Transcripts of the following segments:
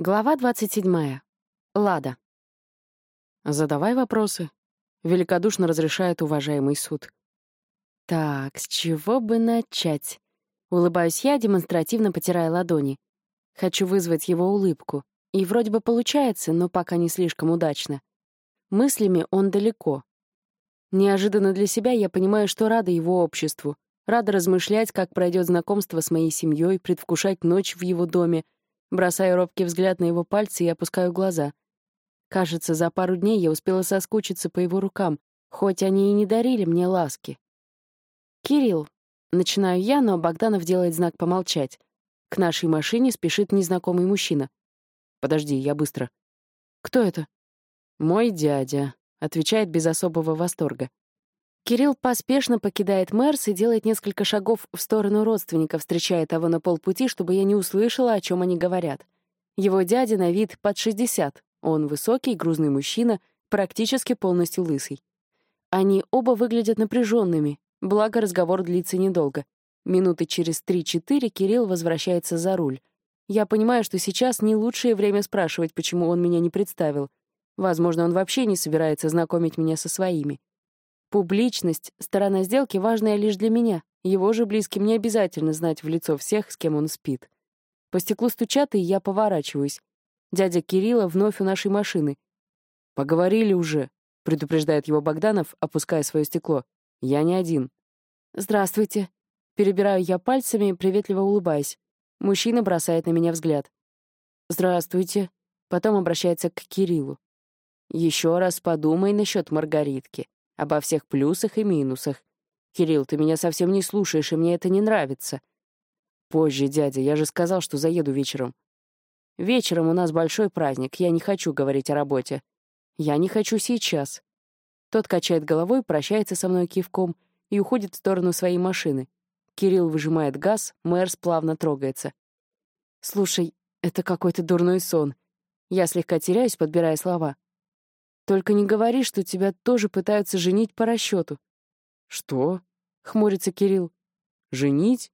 Глава 27. Лада. «Задавай вопросы», — великодушно разрешает уважаемый суд. «Так, с чего бы начать?» Улыбаюсь я, демонстративно потирая ладони. Хочу вызвать его улыбку. И вроде бы получается, но пока не слишком удачно. Мыслями он далеко. Неожиданно для себя я понимаю, что рада его обществу. Рада размышлять, как пройдет знакомство с моей семьей, предвкушать ночь в его доме — Бросаю робкий взгляд на его пальцы и опускаю глаза. Кажется, за пару дней я успела соскучиться по его рукам, хоть они и не дарили мне ласки. «Кирилл», — начинаю я, но Богданов делает знак помолчать. К нашей машине спешит незнакомый мужчина. «Подожди, я быстро». «Кто это?» «Мой дядя», — отвечает без особого восторга. Кирилл поспешно покидает Мерс и делает несколько шагов в сторону родственника, встречая того на полпути, чтобы я не услышала, о чем они говорят. Его дядя на вид под 60. Он высокий, грузный мужчина, практически полностью лысый. Они оба выглядят напряженными, благо разговор длится недолго. Минуты через 3-4 Кирилл возвращается за руль. Я понимаю, что сейчас не лучшее время спрашивать, почему он меня не представил. Возможно, он вообще не собирается знакомить меня со своими. Публичность — сторона сделки, важная лишь для меня. Его же близким не обязательно знать в лицо всех, с кем он спит. По стеклу стучат, и я поворачиваюсь. Дядя Кирилла вновь у нашей машины. «Поговорили уже», — предупреждает его Богданов, опуская свое стекло. «Я не один». «Здравствуйте». Перебираю я пальцами, приветливо улыбаясь. Мужчина бросает на меня взгляд. «Здравствуйте». Потом обращается к Кириллу. «Еще раз подумай насчет Маргаритки обо всех плюсах и минусах. Кирилл, ты меня совсем не слушаешь, и мне это не нравится. Позже, дядя, я же сказал, что заеду вечером. Вечером у нас большой праздник, я не хочу говорить о работе. Я не хочу сейчас. Тот качает головой, прощается со мной кивком и уходит в сторону своей машины. Кирилл выжимает газ, Мэрс плавно трогается. «Слушай, это какой-то дурной сон». Я слегка теряюсь, подбирая слова. Только не говори, что тебя тоже пытаются женить по расчету. Что? хмурится Кирилл. Женить?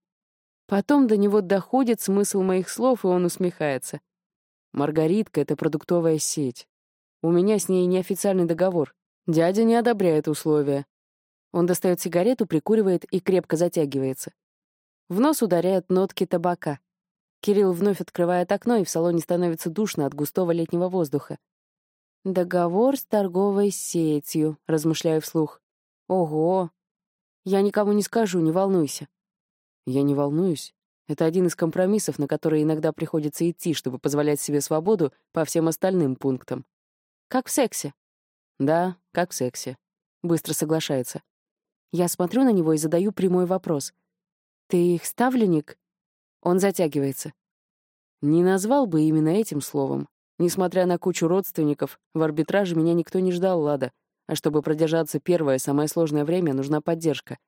Потом до него доходит смысл моих слов, и он усмехается. Маргаритка — это продуктовая сеть. У меня с ней неофициальный договор. Дядя не одобряет условия. Он достает сигарету, прикуривает и крепко затягивается. В нос ударяют нотки табака. Кирилл вновь открывает окно, и в салоне становится душно от густого летнего воздуха. «Договор с торговой сетью», — размышляю вслух. «Ого! Я никому не скажу, не волнуйся». «Я не волнуюсь. Это один из компромиссов, на которые иногда приходится идти, чтобы позволять себе свободу по всем остальным пунктам». «Как в сексе?» «Да, как в сексе». Быстро соглашается. Я смотрю на него и задаю прямой вопрос. «Ты их ставленник?» Он затягивается. Не назвал бы именно этим словом, Несмотря на кучу родственников, в арбитраже меня никто не ждал, Лада. А чтобы продержаться первое, самое сложное время, нужна поддержка.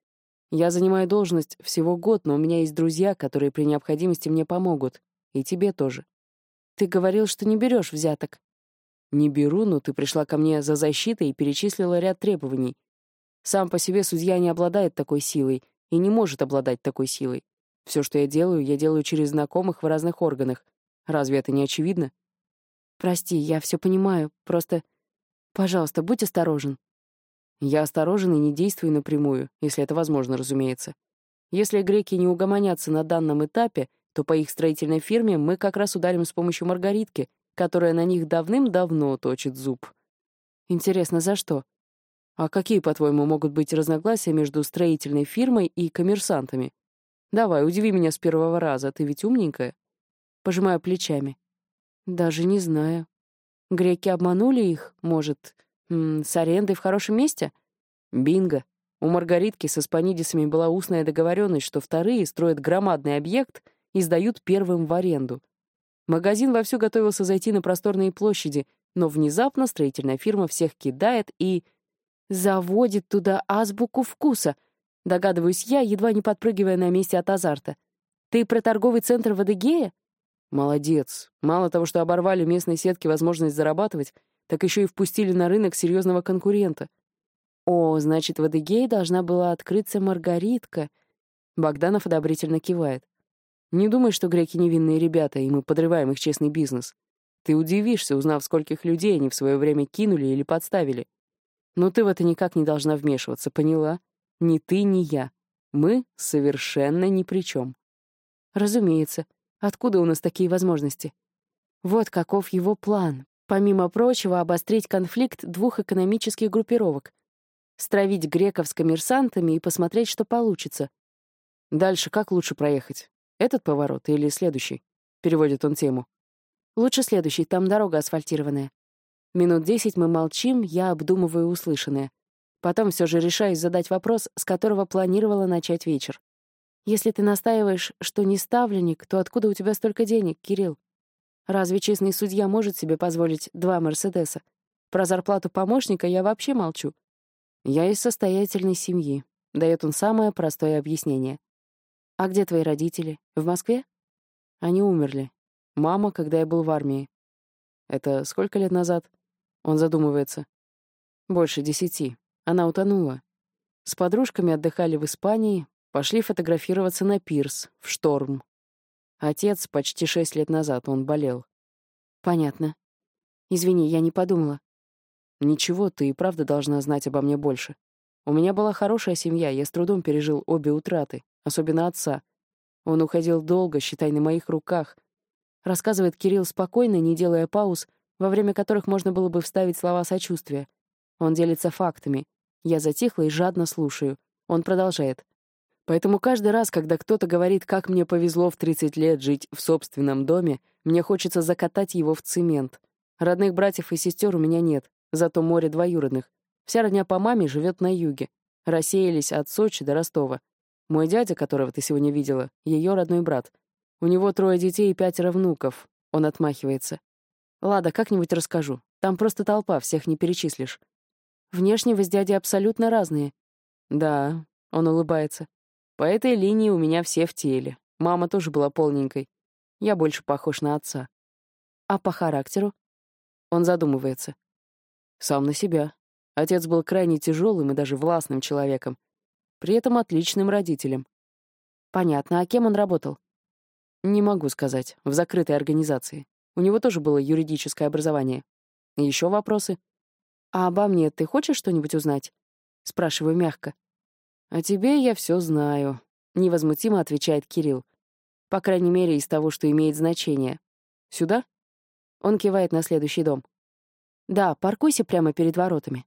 Я занимаю должность всего год, но у меня есть друзья, которые при необходимости мне помогут. И тебе тоже. Ты говорил, что не берешь взяток. Не беру, но ты пришла ко мне за защитой и перечислила ряд требований. Сам по себе судья не обладает такой силой и не может обладать такой силой. Все, что я делаю, я делаю через знакомых в разных органах. Разве это не очевидно? Прости, я все понимаю, просто... Пожалуйста, будь осторожен. Я осторожен и не действую напрямую, если это возможно, разумеется. Если греки не угомонятся на данном этапе, то по их строительной фирме мы как раз ударим с помощью Маргаритки, которая на них давным-давно точит зуб. Интересно, за что? А какие, по-твоему, могут быть разногласия между строительной фирмой и коммерсантами? Давай, удиви меня с первого раза, ты ведь умненькая. Пожимаю плечами. Даже не знаю. Греки обманули их, может, с арендой в хорошем месте? Бинго. У Маргаритки со спанидисами была устная договоренность, что вторые строят громадный объект и сдают первым в аренду. Магазин вовсю готовился зайти на просторные площади, но внезапно строительная фирма всех кидает и... заводит туда азбуку вкуса. Догадываюсь я, едва не подпрыгивая на месте от азарта. Ты про торговый центр в Адыгее? Молодец. Мало того, что оборвали местной сетки возможность зарабатывать, так еще и впустили на рынок серьезного конкурента. О, значит, в Адыгее должна была открыться Маргаритка. Богданов одобрительно кивает. Не думай, что греки невинные ребята, и мы подрываем их честный бизнес. Ты удивишься, узнав, скольких людей они в свое время кинули или подставили. Но ты в это никак не должна вмешиваться, поняла? Ни ты, ни я. Мы совершенно ни при чем. Разумеется. Откуда у нас такие возможности? Вот каков его план. Помимо прочего, обострить конфликт двух экономических группировок. Стравить греков с коммерсантами и посмотреть, что получится. Дальше как лучше проехать? Этот поворот или следующий? Переводит он тему. Лучше следующий, там дорога асфальтированная. Минут десять мы молчим, я обдумываю услышанное. Потом все же решаюсь задать вопрос, с которого планировала начать вечер. Если ты настаиваешь, что не ставленник, то откуда у тебя столько денег, Кирилл? Разве честный судья может себе позволить два Мерседеса? Про зарплату помощника я вообще молчу. Я из состоятельной семьи. Дает он самое простое объяснение. А где твои родители? В Москве? Они умерли. Мама, когда я был в армии. Это сколько лет назад? Он задумывается. Больше десяти. Она утонула. С подружками отдыхали в Испании, пошли фотографироваться на пирс, в шторм. Отец почти шесть лет назад, он болел. Понятно. Извини, я не подумала. Ничего, ты и правда должна знать обо мне больше. У меня была хорошая семья, я с трудом пережил обе утраты, особенно отца. Он уходил долго, считай, на моих руках, рассказывает Кирилл спокойно, не делая пауз, во время которых можно было бы вставить слова сочувствия. Он делится фактами. Я затихла и жадно слушаю. Он продолжает. Поэтому каждый раз, когда кто-то говорит, как мне повезло в 30 лет жить в собственном доме, мне хочется закатать его в цемент. Родных братьев и сестер у меня нет, зато море двоюродных. Вся родня по маме живет на юге. Рассеялись от Сочи до Ростова. Мой дядя, которого ты сегодня видела, ее родной брат — у него трое детей и пятеро внуков. Он отмахивается. Лада, как-нибудь расскажу. Там просто толпа, всех не перечислишь. Внешне вы с дядей абсолютно разные. Да, он улыбается. По этой линии у меня все в теле. Мама тоже была полненькой. Я больше похож на отца. А по характеру? Он задумывается. Сам на себя. Отец был крайне тяжелым и даже властным человеком. При этом отличным родителем. Понятно. А кем он работал? Не могу сказать. В закрытой организации. У него тоже было юридическое образование. Еще вопросы? А обо мне ты хочешь что-нибудь узнать? Спрашиваю мягко. О тебе я все знаю. Невозмутимо отвечает Кирилл. По крайней мере, из того, что имеет значение. Сюда? Он кивает на следующий дом. Да, паркуйся прямо перед воротами.